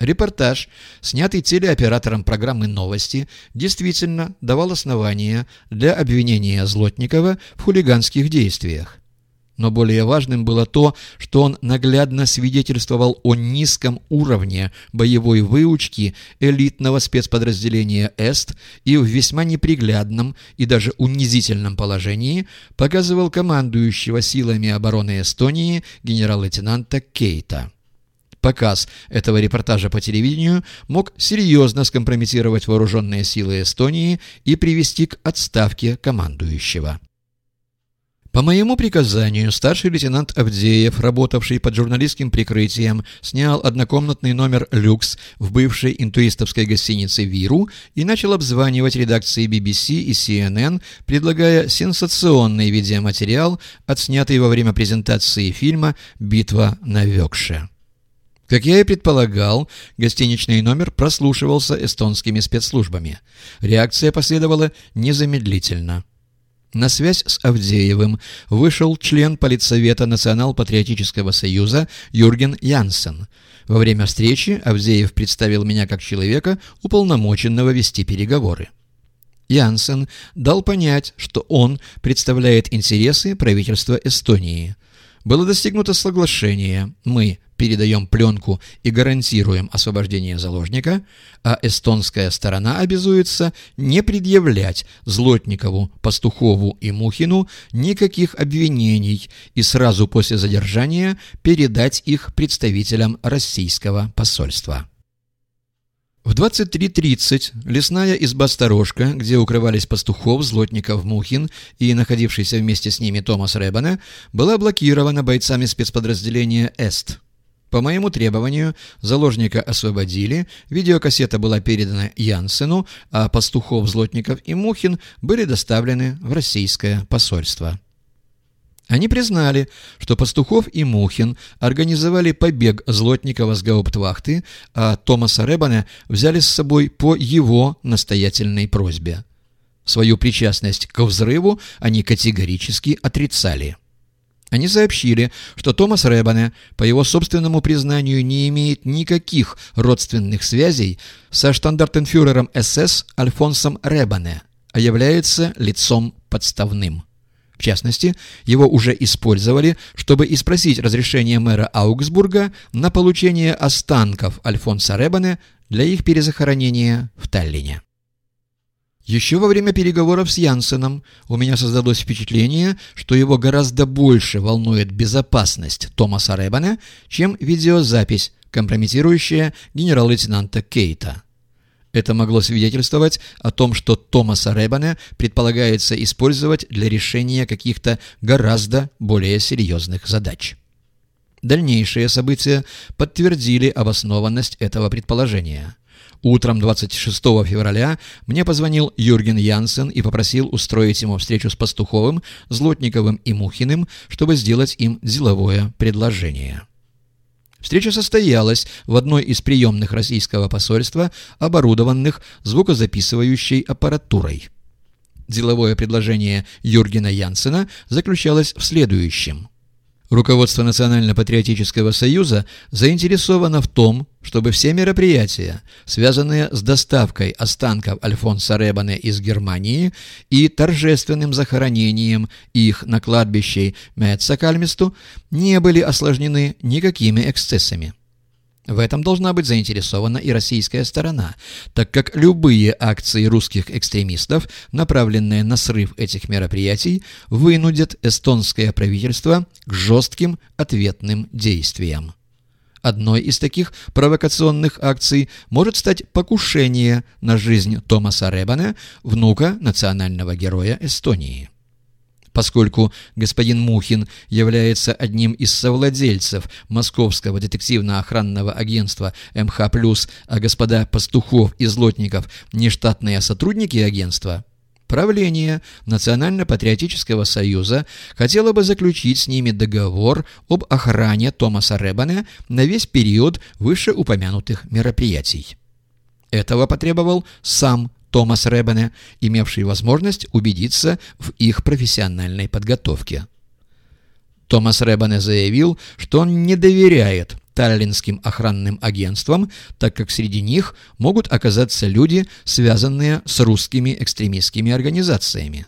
Репортаж, снятый телеоператором программы «Новости», действительно давал основания для обвинения Злотникова в хулиганских действиях. Но более важным было то, что он наглядно свидетельствовал о низком уровне боевой выучки элитного спецподразделения «Эст» и в весьма неприглядном и даже унизительном положении показывал командующего силами обороны Эстонии генерал-лейтенанта Кейта. Показ этого репортажа по телевидению мог серьезно скомпрометировать вооруженные силы Эстонии и привести к отставке командующего. По моему приказанию старший лейтенант Авдеев, работавший под журналистским прикрытием, снял однокомнатный номер «Люкс» в бывшей интуистовской гостинице «Виру» и начал обзванивать редакции BBC и CNN, предлагая сенсационный видеоматериал, отснятый во время презентации фильма «Битва на Векше». Как я и предполагал, гостиничный номер прослушивался эстонскими спецслужбами. Реакция последовала незамедлительно. На связь с Авдеевым вышел член Политсовета Национал-патриотического союза Юрген Янсен. Во время встречи Авдеев представил меня как человека, уполномоченного вести переговоры. Янсен дал понять, что он представляет интересы правительства Эстонии. Было достигнуто соглашение. Мы, передаем пленку и гарантируем освобождение заложника, а эстонская сторона обязуется не предъявлять Злотникову, Пастухову и Мухину никаких обвинений и сразу после задержания передать их представителям российского посольства. В 23.30 лесная изба-сторожка, где укрывались Пастухов, Злотников, Мухин и находившийся вместе с ними Томас Ребана, была блокирована бойцами спецподразделения «Эст». По моему требованию заложника освободили, видеокассета была передана Янсену, а Пастухов, Злотников и Мухин были доставлены в российское посольство. Они признали, что Пастухов и Мухин организовали побег Злотникова с гауптвахты, а Томаса Ребана взяли с собой по его настоятельной просьбе. Свою причастность к взрыву они категорически отрицали. Они сообщили, что Томас Ребане, по его собственному признанию, не имеет никаких родственных связей со штандартенфюрером СС Альфонсом Ребане, а является лицом подставным. В частности, его уже использовали, чтобы испросить разрешение мэра Аугсбурга на получение останков Альфонса Ребане для их перезахоронения в Таллине. Еще во время переговоров с Янсеном у меня создалось впечатление, что его гораздо больше волнует безопасность Томаса Ребана, чем видеозапись, компрометирующая генерал-лейтенанта Кейта. Это могло свидетельствовать о том, что Томаса Ребана предполагается использовать для решения каких-то гораздо более серьезных задач. Дальнейшие события подтвердили обоснованность этого предположения. Утром 26 февраля мне позвонил Юрген Янсен и попросил устроить ему встречу с Пастуховым, Злотниковым и Мухиным, чтобы сделать им деловое предложение. Встреча состоялась в одной из приемных российского посольства, оборудованных звукозаписывающей аппаратурой. Деловое предложение Юргена Янсена заключалось в следующем – Руководство Национально-патриотического союза заинтересовано в том, чтобы все мероприятия, связанные с доставкой останков Альфонса Ребане из Германии и торжественным захоронением их на кладбище Мецакальмисту, не были осложнены никакими эксцессами. В этом должна быть заинтересована и российская сторона, так как любые акции русских экстремистов, направленные на срыв этих мероприятий, вынудят эстонское правительство к жестким ответным действиям. Одной из таких провокационных акций может стать покушение на жизнь Томаса Ребана, внука национального героя Эстонии. Поскольку господин Мухин является одним из совладельцев Московского детективно-охранного агентства МХ+, а господа Пастухов и Злотников – нештатные сотрудники агентства, Правление Национально-патриотического союза хотело бы заключить с ними договор об охране Томаса Ребана на весь период вышеупомянутых мероприятий. Этого потребовал сам Томас Ребене, имевший возможность убедиться в их профессиональной подготовке. Томас Ребене заявил, что он не доверяет Таллинским охранным агентством, так как среди них могут оказаться люди, связанные с русскими экстремистскими организациями.